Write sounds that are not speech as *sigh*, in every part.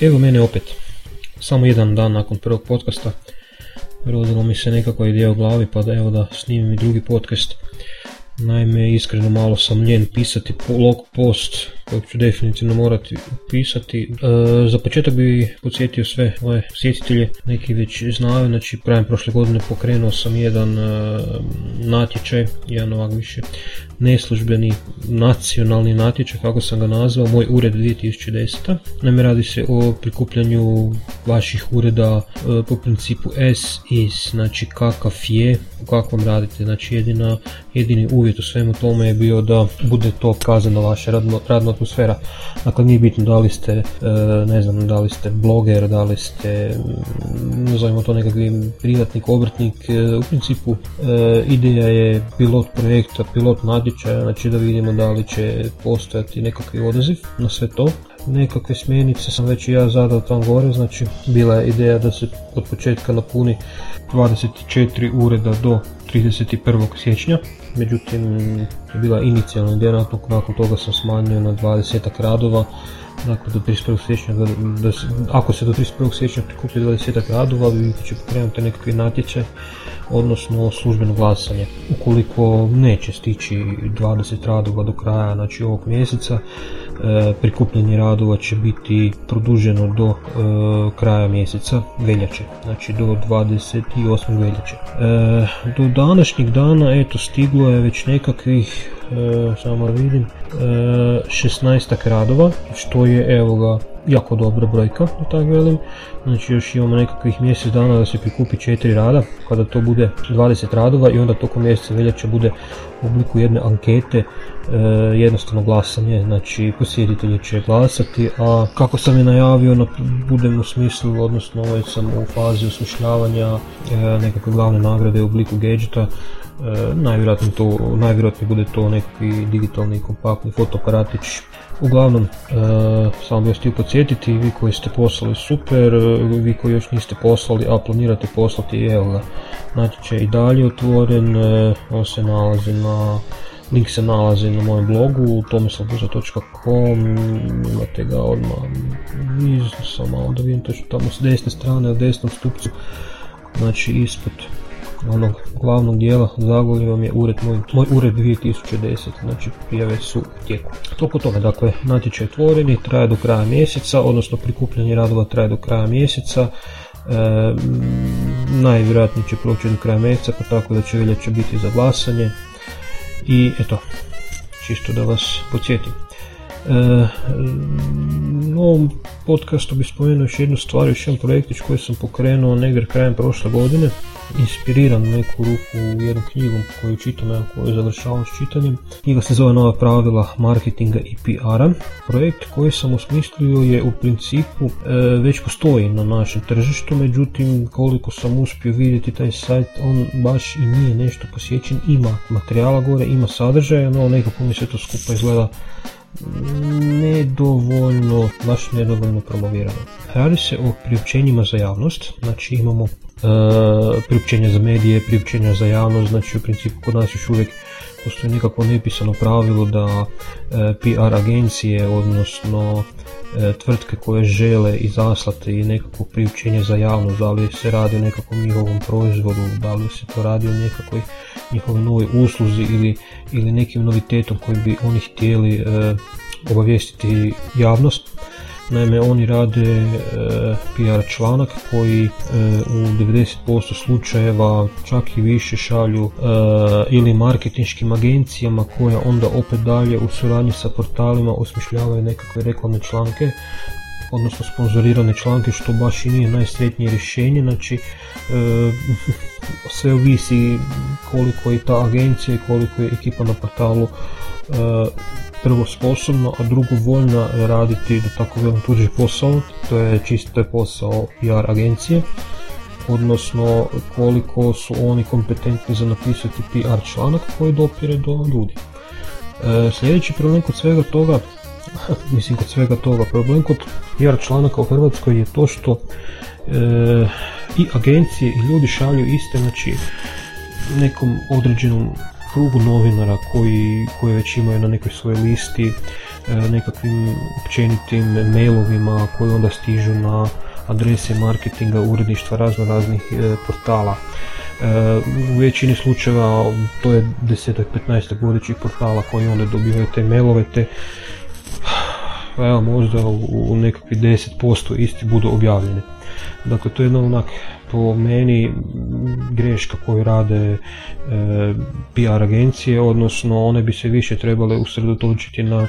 Evo mene opet, samo jedan dan nakon prvog podcasta, rodilo mi se nekakva ideja u glavi pa da evo da snimim i drugi podcast. Naime, iskreno malo sam ljen pisati blog post kojeg ću definitivno morati pisati. E, za početak bi podsjetio sve ove sjetitelje, neki već znaju, znači pravim prošle godine pokrenuo sam jedan e, natječaj, jedan ovak više neslužbeni nacionalni natječaj, kako sam ga nazvao, moj ured 2010. Naime, radi se o prikupljanju vaših ureda e, po principu S is, znači kakav je, u kakvom radite, znači jedina, jedini uvjet u svemu tome je bio da bude to kazano vaše radno, radno atmosfera. Dakle, nije bitno da li ste, e, ne znam, da li ste bloger, da li ste, mm, nazovimo to nekakvi privatnik, obrtnik. E, u principu e, ideja je pilot projekta, pilot natječaja, znači da vidimo da li će postojati nekakvi odaziv na sve to nekakve smjernice sam već i ja zadao tam gore, znači bila je ideja da se od početka napuni 24 ureda do 31. siječnja, međutim je bila inicijalna ideja, nakon toga sam smanjio na 20 radova, dakle do 31. siječnja, da, ako se do 31. siječnja prikupi 20 radova, vi će pokrenuti nekakvi natječaj, odnosno službeno glasanje. Ukoliko neće stići 20 radova do kraja znači ovog mjeseca, prikupljanje radova će biti produženo do e, kraja mjeseca veljače, znači do 28. veljače. E, do današnjeg dana eto stiglo je već nekakvih samo vidim 16 radova što je evo ga jako dobra brojka, tako velim. Znači još imamo nekakvih mjesec dana da se prikupi četiri rada, kada to bude 20 radova i onda tokom mjeseca veljače bude obliku jedne ankete e, jednostavno glasanje, znači posjetitelji će glasati, a kako sam je najavio, na, budem u smislu, odnosno ovaj sam u fazi osmišljavanja e, nekakve glavne nagrade u obliku gadgeta, e, najvjerojatnije, to, najvjerojatnije bude to nekakvi digitalni kompaktni fotoaparatić. Uglavnom, e, samo bih vas htio podsjetiti, vi koji ste poslali super, vi koji još niste poslali, a planirate poslati, evo ga, natječaj i dalje otvoren, e, on se nalazi na, link se nalazi na mojem blogu, tomislavbuza.com, imate ga odmah iz, samo da vidim točno tamo s desne strane, u desnom stupcu, znači ispod onog glavnog dijela zagulji vam je ured moj, moj ured 2010, znači prijave su u tijeku. Toliko tome, dakle, natječaj je otvoreni, traje do kraja mjeseca, odnosno prikupljanje radova traje do kraja mjeseca, e, najvjerojatnije će proći do kraja mjeseca, pa tako da će veljače biti za glasanje i eto, čisto da vas podsjetim. E, ovom podcastu bi spomenuo još jednu stvar, još jedan projektić koji sam pokrenuo negdje krajem prošle godine, inspiriran neku ruku u jednu knjigu koju čitam, evo koju završavam s čitanjem. Knjiga se zove Nova pravila marketinga i PR-a. Projekt koji sam osmislio je u principu e, već postoji na našem tržištu, međutim koliko sam uspio vidjeti taj sajt, on baš i nije nešto posjećen, ima materijala gore, ima sadržaja, no nekako mi se to skupa izgleda nedovoljno, baš nedovoljno promovirano. Radi se o priopćenjima za javnost, znači imamo e, priopćenja za medije, priopćenja za javnost, znači u principu kod nas još uvijek postoji nekako nepisano pravilo da e, PR agencije, odnosno tvrtke koje žele izaslati nekakvo priopćenje za javnost, da li se radi o nekakvom njihovom proizvodu, da li se to radi o nekakvoj njihovoj novoj usluzi ili, ili nekim novitetom koji bi oni htjeli e, obavijestiti javnost. Naime, oni rade e, PR članak koji e, u 90% slučajeva čak i više šalju e, ili marketinškim agencijama koje onda opet dalje u suradnji sa portalima osmišljavaju nekakve reklamne članke odnosno sponzorirane članke što baš i nije najsretnije rješenje znači e, *laughs* sve ovisi koliko je ta agencija i koliko je ekipa na portalu e, prvo sposobna, a drugo voljna raditi da tako velim tuđi posao, to je čisto posao PR agencije, odnosno koliko su oni kompetentni za napisati PR članak koji dopire do ljudi. E, sljedeći problem kod svega toga *laughs* mislim kod svega toga problem kod PR članaka u Hrvatskoj je to što e, i agencije i ljudi šalju iste znači nekom određenom krugu novinara koji, koji već imaju na nekoj svojoj listi nekakvim općenitim mailovima koji onda stižu na adrese marketinga uredništva razno raznih portala. U većini slučajeva to je 10-15 vodećih portala koji onda dobivaju te mailove te evo možda u nekakvih 10% isti budu objavljeni. Dakle, to je jedno onak po meni greška koju rade e, PR agencije, odnosno one bi se više trebale usredotočiti na e,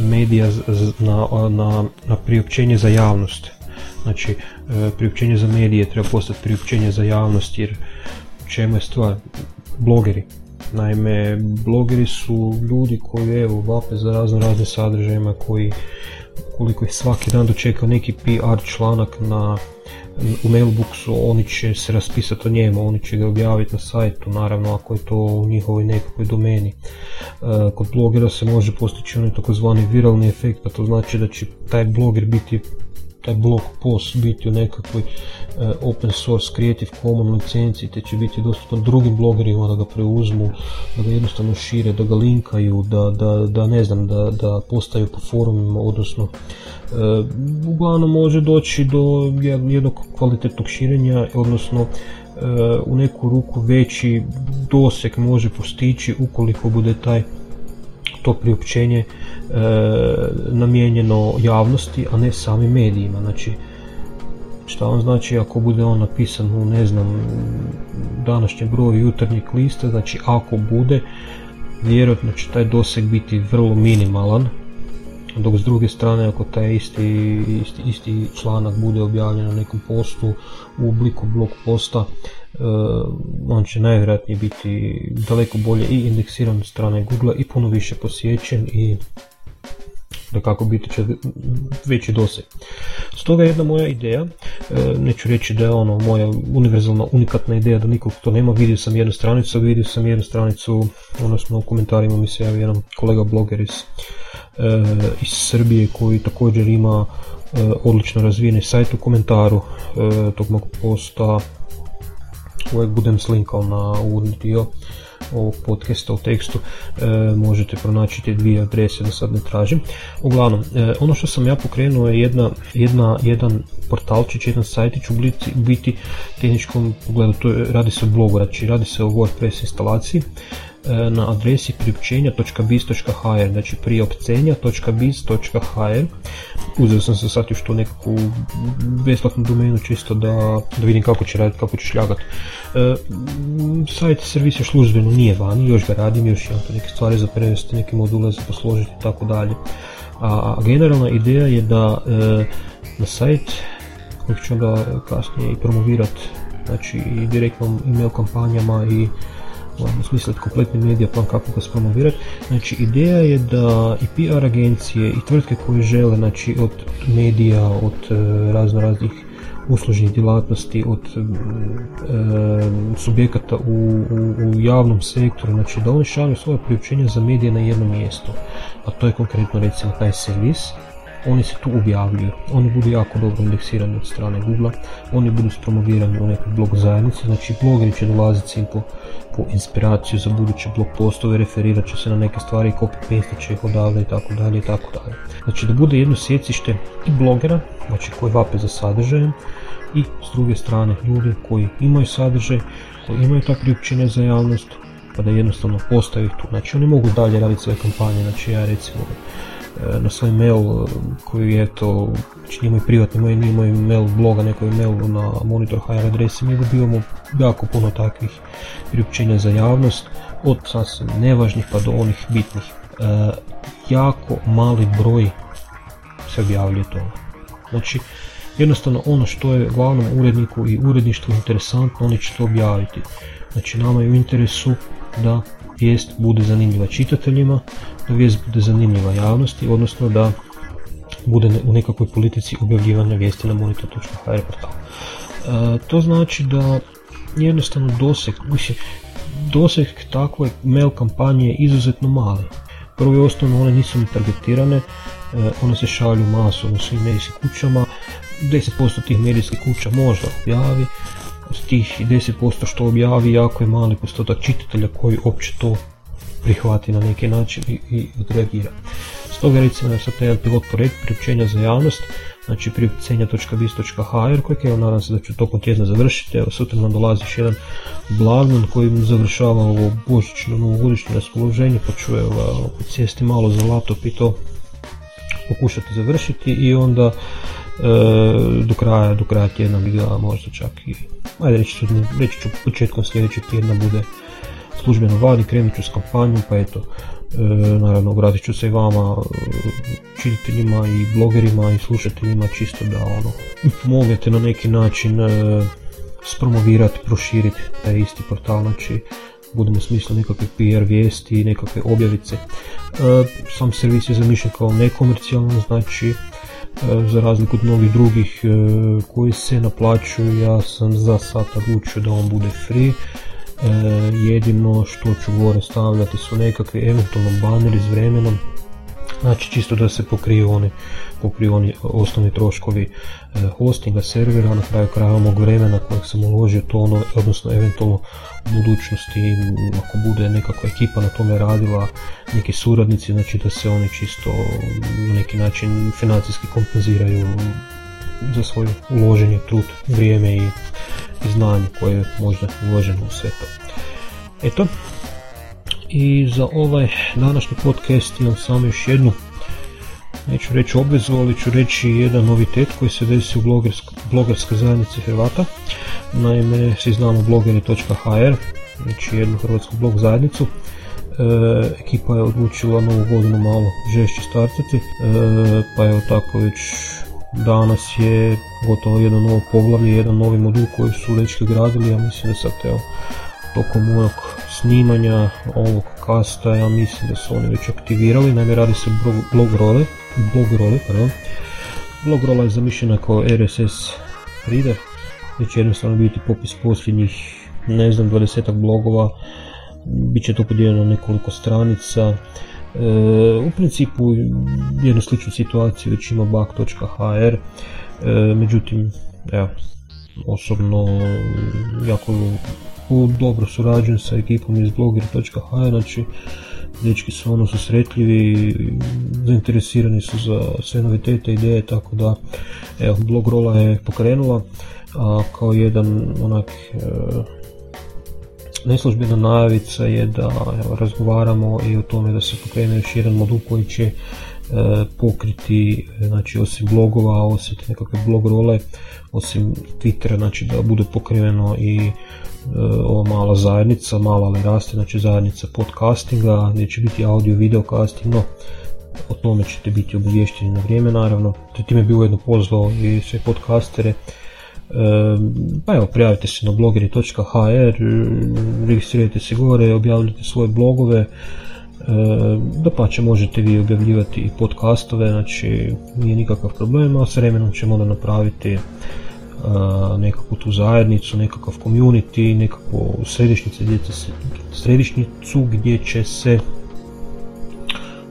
medija, na, na, na priopćenje za javnost. Znači, e, priopćenje za medije treba postati priopćenje za javnost, jer čemu je stvar? Blogeri. Naime, blogeri su ljudi koji evo vape za razno razne sadržajima koji koliko ih svaki dan dočeka neki PR članak na u mailboxu, oni će se raspisati o njemu, oni će ga objaviti na sajtu, naravno ako je to u njihovoj nekakvoj domeni. E, kod blogera se može postići onaj takozvani viralni efekt, a to znači da će taj bloger biti taj blog post biti u nekakvoj uh, open source Creative Commons licenciji te će biti dostupan drugim blogerima da ga preuzmu, da ga jednostavno šire, da ga linkaju, da, da, da ne znam, da, da postaju po forumima, odnosno uh, uglavnom može doći do jednog kvalitetnog širenja, odnosno uh, u neku ruku veći doseg može postići ukoliko bude taj to priopćenje e, namijenjeno javnosti, a ne samim medijima. Znači, šta on znači ako bude on napisan u ne znam današnjem broju jutarnjeg lista, znači ako bude, vjerojatno će taj doseg biti vrlo minimalan, dok s druge strane ako taj isti, isti, isti članak bude objavljen na nekom postu u obliku blog posta, on će najvjerojatnije biti daleko bolje i indeksiran od strane Google i puno više posjećen i da kako biti će veći doseg. Stoga jedna moja ideja, e, neću reći da je ono moja univerzalna, unikatna ideja da nikog to nema, vidio sam jednu stranicu, vidio sam jednu stranicu, odnosno u komentarima mi se javio jedan kolega bloger iz, e, iz Srbije koji također ima odlično razvijeni sajt u komentaru tog mog posta uvijek budem slinkao na uvodni dio ovog podcasta u tekstu. E, možete pronaći te dvije adrese da sad ne tražim. Uglavnom e, ono što sam ja pokrenuo je jedna, jedna, jedan portalčić, jedan sajtić u biti, biti tehničkom pogledu to je, radi se o blogu, znači radi se o WordPress instalaciji na adresi priopćenja.biz.hr znači priopćenja.biz.hr uzeo sam se sad još tu nekakvu besplatnu domenu čisto da, da vidim kako će raditi, kako će šljagati. E, sajt servis još službeno nije vani, još ga radim, još imam neke stvari za prevesti, neke module za posložiti i tako dalje. A generalna ideja je da e, na sajt koji ću onda kasnije i promovirati znači i direktnom email kampanjama i smisliti kompletni medija plan kako ga spromovirati. Znači ideja je da i PR agencije i tvrtke koje žele znači od medija, od e, razno raznih uslužnih djelatnosti, od e, subjekata u, u, u, javnom sektoru, znači da oni šalju svoje priopćenja za medije na jedno mjesto, a to je konkretno recimo taj servis oni se tu objavljuju, oni budu jako dobro indeksirani od strane Google, oni budu spromovirani u nekoj blog zajednici, znači blogeri će dolaziti sim po, po inspiraciju za buduće blog postove, referirat će se na neke stvari, copy paste će ih odavde i tako dalje i tako dalje. Znači da bude jedno sjecište i blogera, znači koji vape za sadržajem, i s druge strane ljudi koji imaju sadržaj, koji imaju ta priopćenja za javnost, pa da jednostavno postavi tu. Znači oni mogu dalje raditi svoje kampanje, znači ja recimo na svoj mail e, koji je to, znači nije moj privatni moj, nije moj mail bloga, neko je mail na monitor HR adresi, mi dobivamo jako puno takvih priopćenja za javnost, od sasvim nevažnih pa do onih bitnih. E, jako mali broj se objavljuje toga. Znači, jednostavno ono što je glavnom uredniku i uredništvu interesantno, oni će to objaviti. Znači, nama je u interesu da vijest bude zanimljiva čitateljima, vijest bude zanimljiva javnosti, odnosno da bude u nekakvoj politici objavljivanja vijesti na monitor.hr portalu. E, to znači da jednostavno doseg, doseg takve mail kampanje je izuzetno mali. Prvo i osnovno one nisu ni targetirane, e, one se šalju masovno svim medijskim kućama, 10% tih medijskih kuća možda objavi, od tih 10% što objavi jako je mali postotak čitatelja koji uopće to prihvati na neki način i, i odreagira. Stoga recimo ja sad jedan pilot projekt priopćenja za javnost, znači priopćenja.biz.hr kojeg evo nadam se da ću tokom tjedna završiti, evo sutra nam dolazi jedan blagdan koji završava ovo božićno novogodišnje raspoloženje, pa ću evo sjesti malo za laptop i to pokušati završiti i onda e, do kraja, do kraja tjedna bi ga možda čak i, ajde reći reći ću početkom sljedećeg tjedna bude službeno vani, krenut ću s kampanjom, pa eto, e, naravno obratit ću se i vama, e, čitateljima i blogerima i slušateljima čisto da ono, pomognete na neki način e, spromovirati, proširiti taj isti portal, znači budemo smislu nekakve PR vijesti i nekakve objavice. Sam servis je zamišljen kao nekomercijalno, znači za razliku od mnogih drugih koji se naplaćuju, ja sam za sad odlučio da on bude free E, jedino što ću gore stavljati su nekakvi eventualno baneri s vremenom. Znači čisto da se pokriju oni, pokriju oni osnovni troškovi e, hostinga servera, na kraju kraja mog vremena kojeg sam uložio to ono, odnosno eventualno u budućnosti ako bude nekakva ekipa na tome radila, neki suradnici, znači da se oni čisto na neki način financijski kompenziraju za svoje uloženje, trud, vrijeme i znanje koje je možda uloženo u sve to. Eto, i za ovaj današnji podcast imam samo još jednu neću reći obvezu, ali ću reći jedan novitet koji se desi u blogerskoj zajednici Hrvata. Naime, svi znamo blogeri.hr, znači jednu hrvatsku blog zajednicu. E, ekipa je odlučila novu godinu malo žešće startati, e, pa evo tako već Danas je gotovo jedno novo poglavlje, jedan novi modul koji su dečki gradili, ja mislim da sad evo, tokom mojeg snimanja ovog kasta, ja mislim da su oni već aktivirali, naime radi se blog role, blog role, pardon. Blog rola je zamišljena kao RSS reader, gdje će jednostavno biti popis posljednjih, ne znam, 20 blogova, bit će to podijeljeno nekoliko stranica, u principu jednu sličnu situaciju već ima bug.hr, e, međutim, evo, osobno jako dobro surađujem sa ekipom iz blogger.hr, znači dečki su ono susretljivi, zainteresirani su za sve novitete, ideje, tako da evo, blog rola je pokrenula, a kao jedan onak e, neslužbena najavica je da razgovaramo i o tome da se pokrene još jedan modul koji će e, pokriti znači osim blogova, osim nekakve blog role, osim Twittera, znači da bude pokriveno i e, ova mala zajednica, mala ali raste, znači zajednica podcastinga, gdje će biti audio video casting, no o tome ćete biti obavješteni na vrijeme naravno. Time bi ujedno pozvao i sve podcastere pa evo, prijavite se na blogeri.hr, registrirajte se gore, objavljujte svoje blogove, da pa će možete vi objavljivati i podcastove, znači nije nikakav problem, a s vremenom ćemo onda napraviti nekakvu tu zajednicu, nekakav community, nekakvu središnjicu gdje, se, središnjicu gdje će se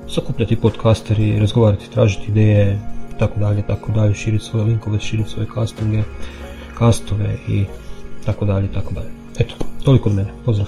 sakupljati podcasteri, razgovarati, tražiti ideje, tako dalje, tako dalje, širiti svoje linkove, širiti svoje castinge, kastove i tako dalje, tako dalje. Eto, toliko od mene. Pozdrav!